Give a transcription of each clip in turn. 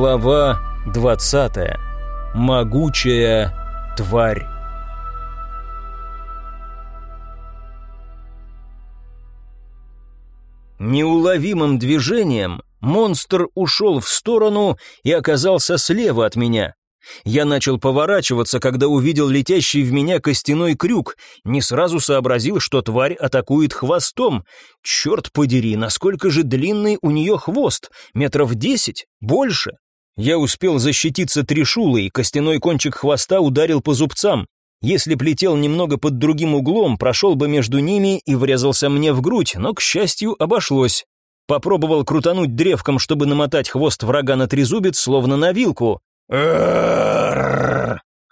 Глава 20. Могучая тварь. Неуловимым движением монстр ушел в сторону и оказался слева от меня. Я начал поворачиваться, когда увидел летящий в меня костяной крюк, не сразу сообразил, что тварь атакует хвостом. Черт подери, насколько же длинный у нее хвост, метров десять, больше. Я успел защититься трешулой, костяной кончик хвоста ударил по зубцам. Если плетел немного под другим углом, прошел бы между ними и врезался мне в грудь, но, к счастью, обошлось. Попробовал крутануть древком, чтобы намотать хвост врага на трезубец, словно на вилку.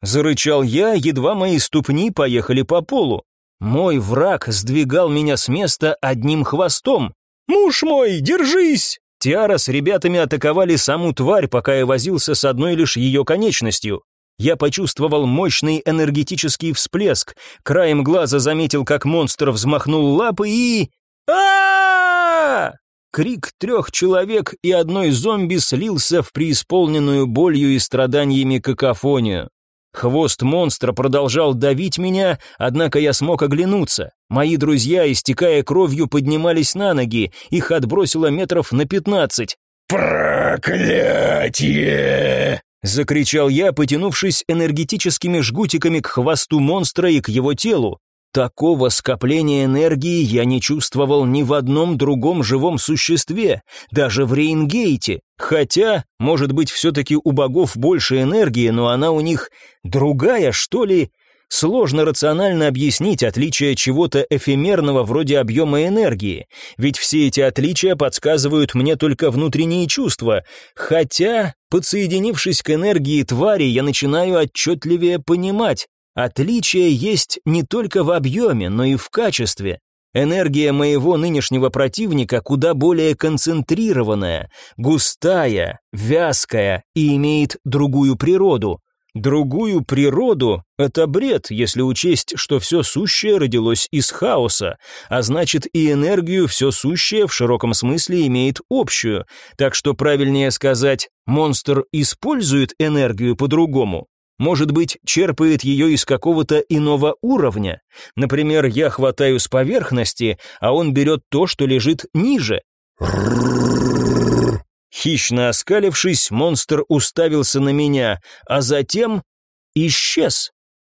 Зарычал я, едва мои ступни поехали по полу. Мой враг сдвигал меня с места одним хвостом. «Муж мой, держись!» Тиара с ребятами атаковали саму тварь, пока я возился с одной лишь ее конечностью. Я почувствовал мощный энергетический всплеск, краем глаза заметил, как монстр взмахнул лапы и... а Крик трех человек и одной зомби слился в преисполненную болью и страданиями какофонию. Хвост монстра продолжал давить меня, однако я смог оглянуться. Мои друзья, истекая кровью, поднимались на ноги, их отбросило метров на пятнадцать. «Проклятие!» — закричал я, потянувшись энергетическими жгутиками к хвосту монстра и к его телу. Такого скопления энергии я не чувствовал ни в одном другом живом существе, даже в Рейнгейте. Хотя, может быть, все-таки у богов больше энергии, но она у них другая, что ли? Сложно рационально объяснить отличие чего-то эфемерного вроде объема энергии, ведь все эти отличия подсказывают мне только внутренние чувства, хотя, подсоединившись к энергии твари, я начинаю отчетливее понимать, Отличие есть не только в объеме, но и в качестве. Энергия моего нынешнего противника куда более концентрированная, густая, вязкая и имеет другую природу. Другую природу – это бред, если учесть, что все сущее родилось из хаоса, а значит и энергию все сущее в широком смысле имеет общую, так что правильнее сказать, монстр использует энергию по-другому, может быть, черпает ее из какого-то иного уровня. Например, я хватаю с поверхности, а он берет то, что лежит ниже. Хищно оскалившись, монстр уставился на меня, а затем исчез.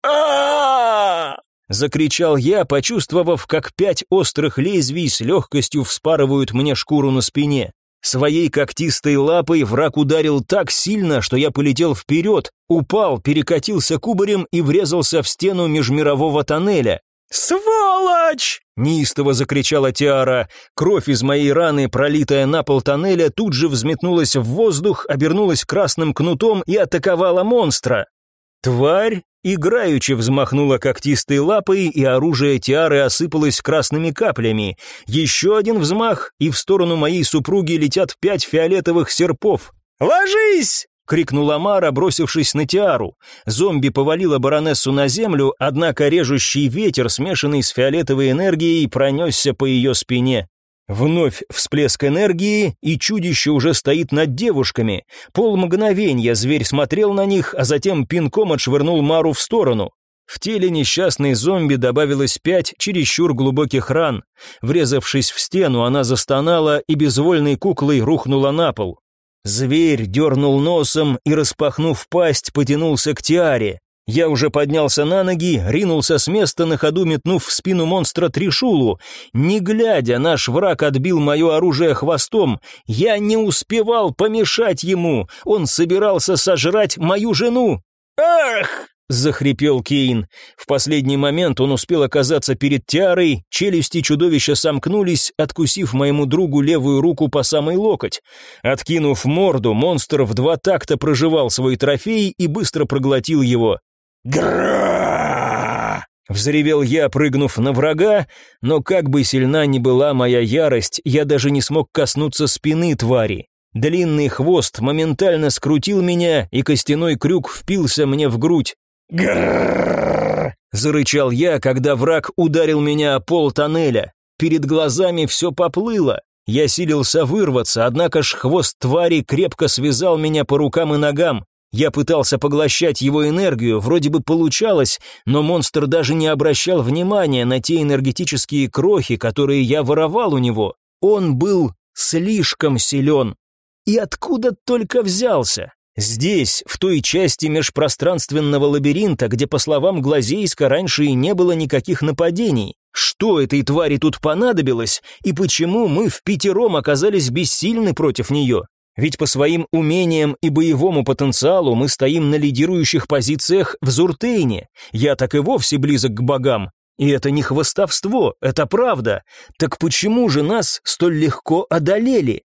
а Закричал я, почувствовав, как пять острых лезвий с легкостью вспарывают мне шкуру на спине. Своей когтистой лапой враг ударил так сильно, что я полетел вперед, упал, перекатился кубарем и врезался в стену межмирового тоннеля. «Сволочь!» — неистово закричала Тиара. Кровь из моей раны, пролитая на пол тоннеля, тут же взметнулась в воздух, обернулась красным кнутом и атаковала монстра. Тварь играючи взмахнула когтистой лапой, и оружие Тиары осыпалось красными каплями. Еще один взмах, и в сторону моей супруги летят пять фиолетовых серпов. «Ложись!» — крикнула Мара, бросившись на Тиару. Зомби повалила баронессу на землю, однако режущий ветер, смешанный с фиолетовой энергией, пронесся по ее спине. Вновь всплеск энергии, и чудище уже стоит над девушками. Пол мгновения зверь смотрел на них, а затем пинком отшвырнул Мару в сторону. В теле несчастной зомби добавилось пять чересчур глубоких ран. Врезавшись в стену, она застонала и безвольной куклой рухнула на пол. Зверь дернул носом и, распахнув пасть, потянулся к Тиаре. Я уже поднялся на ноги, ринулся с места, на ходу метнув в спину монстра Тришулу. Не глядя, наш враг отбил мое оружие хвостом. Я не успевал помешать ему. Он собирался сожрать мою жену. «Ах!» — захрипел Кейн. В последний момент он успел оказаться перед Тиарой, челюсти чудовища сомкнулись, откусив моему другу левую руку по самый локоть. Откинув морду, монстр в два такта проживал свой трофей и быстро проглотил его. Гра! Взревел я, прыгнув на врага, но как бы сильна ни была моя ярость, я даже не смог коснуться спины твари. Длинный хвост моментально скрутил меня, и костяной крюк впился мне в грудь. Грррр! Зарычал я, когда враг ударил меня о пол тоннеля. Перед глазами все поплыло. Я силился вырваться, однако ж хвост твари крепко связал меня по рукам и ногам. Я пытался поглощать его энергию, вроде бы получалось, но монстр даже не обращал внимания на те энергетические крохи, которые я воровал у него. Он был слишком силен. И откуда только взялся? Здесь, в той части межпространственного лабиринта, где, по словам Глазейска, раньше и не было никаких нападений. Что этой твари тут понадобилось, и почему мы в пятером оказались бессильны против нее? Ведь по своим умениям и боевому потенциалу мы стоим на лидирующих позициях в Зуртейне. Я так и вовсе близок к богам. И это не хвостовство, это правда. Так почему же нас столь легко одолели?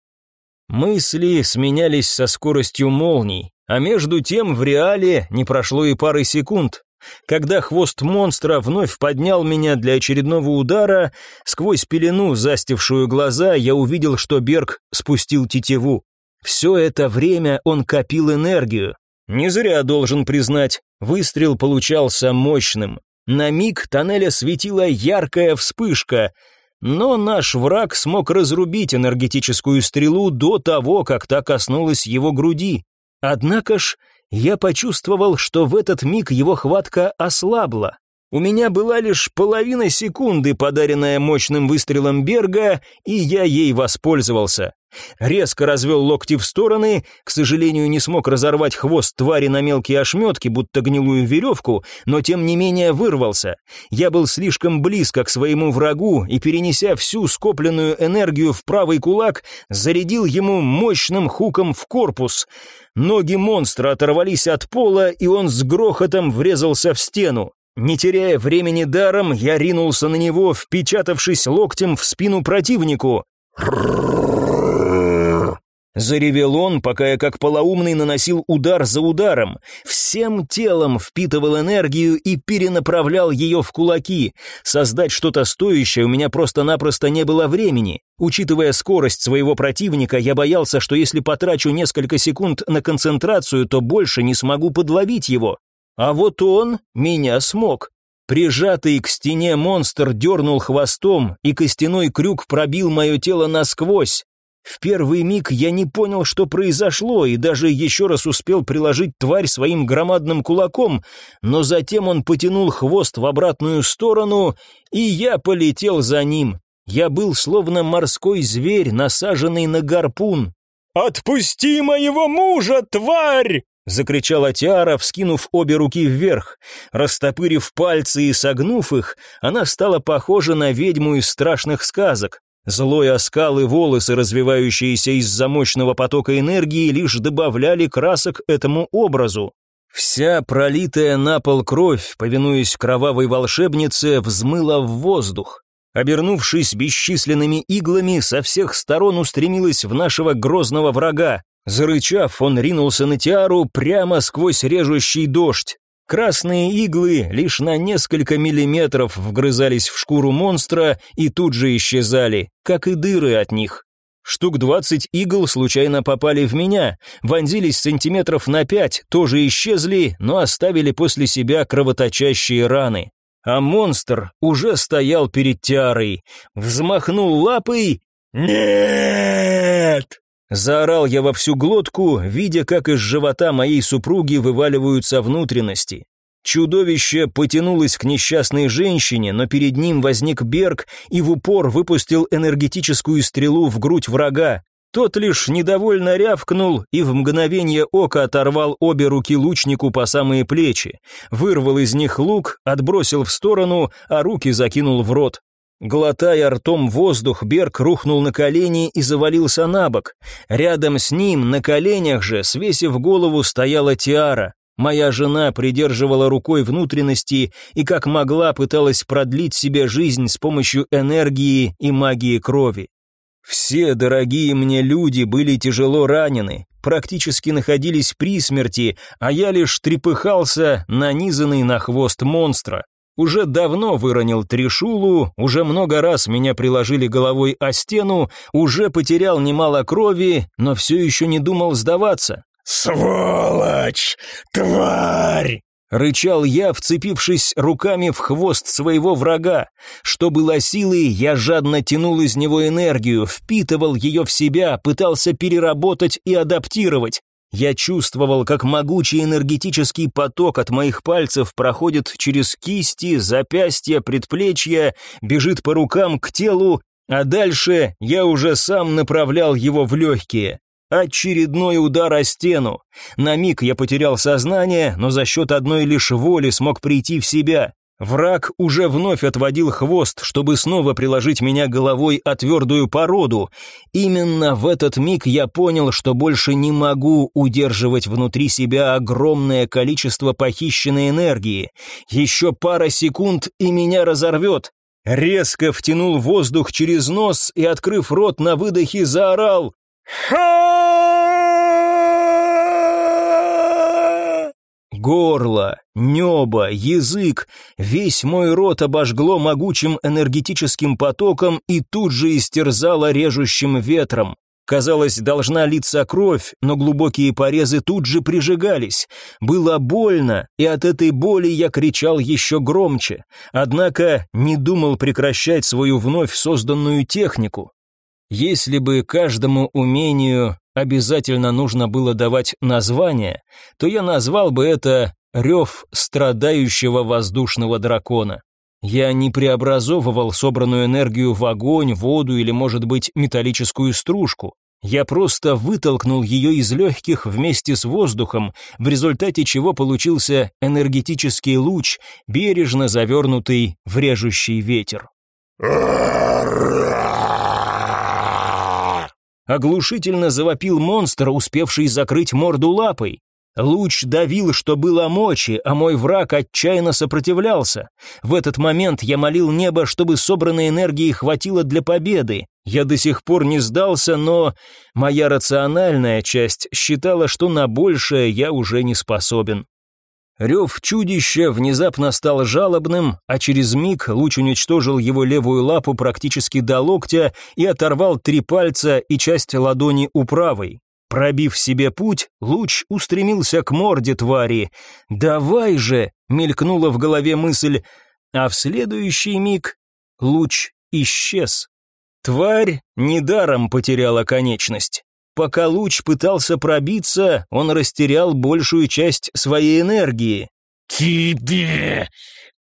Мысли сменялись со скоростью молний, а между тем в реале не прошло и пары секунд. Когда хвост монстра вновь поднял меня для очередного удара, сквозь пелену, застившую глаза, я увидел, что Берг спустил тетиву. Все это время он копил энергию. Не зря должен признать, выстрел получался мощным. На миг тоннеля светила яркая вспышка — но наш враг смог разрубить энергетическую стрелу до того, как та коснулась его груди. Однако ж, я почувствовал, что в этот миг его хватка ослабла. У меня была лишь половина секунды, подаренная мощным выстрелом Берга, и я ей воспользовался. Резко развел локти в стороны, к сожалению, не смог разорвать хвост твари на мелкие ошметки, будто гнилую веревку, но тем не менее вырвался. Я был слишком близко к своему врагу и, перенеся всю скопленную энергию в правый кулак, зарядил ему мощным хуком в корпус. Ноги монстра оторвались от пола, и он с грохотом врезался в стену. Не теряя времени даром, я ринулся на него, впечатавшись локтем в спину противнику. Заревел он, пока я как полоумный наносил удар за ударом. Всем телом впитывал энергию и перенаправлял ее в кулаки. Создать что-то стоящее у меня просто-напросто не было времени. Учитывая скорость своего противника, я боялся, что если потрачу несколько секунд на концентрацию, то больше не смогу подловить его. А вот он меня смог. Прижатый к стене монстр дернул хвостом, и костяной крюк пробил мое тело насквозь. В первый миг я не понял, что произошло, и даже еще раз успел приложить тварь своим громадным кулаком, но затем он потянул хвост в обратную сторону, и я полетел за ним. Я был словно морской зверь, насаженный на гарпун. «Отпусти моего мужа, тварь!» — закричала Тиара, вскинув обе руки вверх. Растопырив пальцы и согнув их, она стала похожа на ведьму из страшных сказок. Злой оскал и волосы, развивающиеся из-за мощного потока энергии, лишь добавляли красок этому образу. Вся пролитая на пол кровь, повинуясь кровавой волшебнице, взмыла в воздух. Обернувшись бесчисленными иглами, со всех сторон устремилась в нашего грозного врага. Зарычав, он ринулся на Тиару прямо сквозь режущий дождь. Красные иглы лишь на несколько миллиметров вгрызались в шкуру монстра и тут же исчезали, как и дыры от них. Штук двадцать игл случайно попали в меня, вонзились сантиметров на пять, тоже исчезли, но оставили после себя кровоточащие раны. А монстр уже стоял перед Тиарой, взмахнул лапой «Нет!» Заорал я во всю глотку, видя, как из живота моей супруги вываливаются внутренности. Чудовище потянулось к несчастной женщине, но перед ним возник Берг и в упор выпустил энергетическую стрелу в грудь врага. Тот лишь недовольно рявкнул и в мгновение ока оторвал обе руки лучнику по самые плечи, вырвал из них лук, отбросил в сторону, а руки закинул в рот. Глотая ртом воздух, Берг рухнул на колени и завалился на бок. Рядом с ним, на коленях же, свесив голову, стояла Тиара. Моя жена придерживала рукой внутренности и как могла пыталась продлить себе жизнь с помощью энергии и магии крови. Все дорогие мне люди были тяжело ранены, практически находились при смерти, а я лишь трепыхался, нанизанный на хвост монстра. Уже давно выронил трешулу, уже много раз меня приложили головой о стену, уже потерял немало крови, но все еще не думал сдаваться. «Сволочь! Тварь!» Рычал я, вцепившись руками в хвост своего врага. Что было силы, я жадно тянул из него энергию, впитывал ее в себя, пытался переработать и адаптировать. Я чувствовал, как могучий энергетический поток от моих пальцев проходит через кисти, запястья, предплечья, бежит по рукам к телу, а дальше я уже сам направлял его в легкие. Очередной удар о стену. На миг я потерял сознание, но за счет одной лишь воли смог прийти в себя. Враг уже вновь отводил хвост, чтобы снова приложить меня головой о твердую породу. Именно в этот миг я понял, что больше не могу удерживать внутри себя огромное количество похищенной энергии. Еще пара секунд, и меня разорвет. Резко втянул воздух через нос и, открыв рот на выдохе, заорал Ха! Горло, небо, язык, весь мой рот обожгло могучим энергетическим потоком и тут же истерзало режущим ветром. Казалось, должна литься кровь, но глубокие порезы тут же прижигались. Было больно, и от этой боли я кричал еще громче. Однако не думал прекращать свою вновь созданную технику. Если бы каждому умению обязательно нужно было давать название, то я назвал бы это «рев страдающего воздушного дракона». Я не преобразовывал собранную энергию в огонь, воду или, может быть, металлическую стружку. Я просто вытолкнул ее из легких вместе с воздухом, в результате чего получился энергетический луч, бережно завернутый в режущий ветер. Оглушительно завопил монстр, успевший закрыть морду лапой. Луч давил, что было мочи, а мой враг отчаянно сопротивлялся. В этот момент я молил небо, чтобы собранной энергии хватило для победы. Я до сих пор не сдался, но моя рациональная часть считала, что на большее я уже не способен. Рев чудища внезапно стал жалобным, а через миг луч уничтожил его левую лапу практически до локтя и оторвал три пальца и часть ладони у правой. Пробив себе путь, луч устремился к морде твари. «Давай же!» — мелькнула в голове мысль, а в следующий миг луч исчез. Тварь недаром потеряла конечность. Пока луч пытался пробиться, он растерял большую часть своей энергии. «Тебе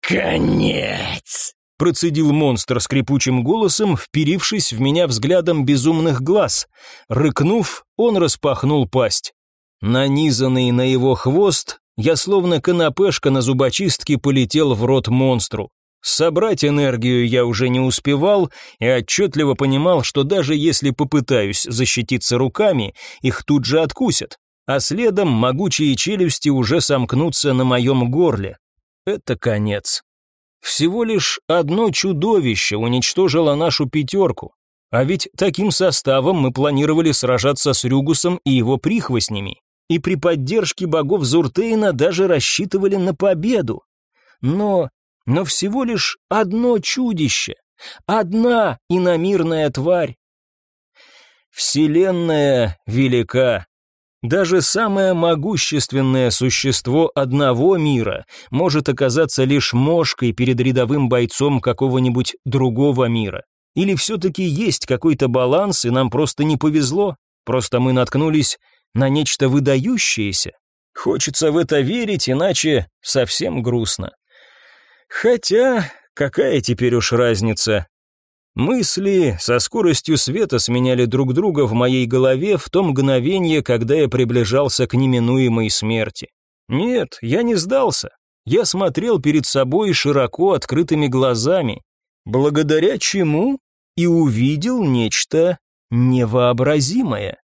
конец!» Процедил монстр скрипучим голосом, вперившись в меня взглядом безумных глаз. Рыкнув, он распахнул пасть. Нанизанный на его хвост, я словно канапешка на зубочистке полетел в рот монстру. Собрать энергию я уже не успевал и отчетливо понимал, что даже если попытаюсь защититься руками, их тут же откусят, а следом могучие челюсти уже сомкнутся на моем горле. Это конец. Всего лишь одно чудовище уничтожило нашу пятерку, а ведь таким составом мы планировали сражаться с Рюгусом и его прихвостнями, и при поддержке богов Зуртейна даже рассчитывали на победу. Но но всего лишь одно чудище, одна иномирная тварь. Вселенная велика. Даже самое могущественное существо одного мира может оказаться лишь мошкой перед рядовым бойцом какого-нибудь другого мира. Или все-таки есть какой-то баланс, и нам просто не повезло, просто мы наткнулись на нечто выдающееся. Хочется в это верить, иначе совсем грустно. Хотя, какая теперь уж разница? Мысли со скоростью света сменяли друг друга в моей голове в то мгновение, когда я приближался к неминуемой смерти. Нет, я не сдался. Я смотрел перед собой широко открытыми глазами, благодаря чему и увидел нечто невообразимое.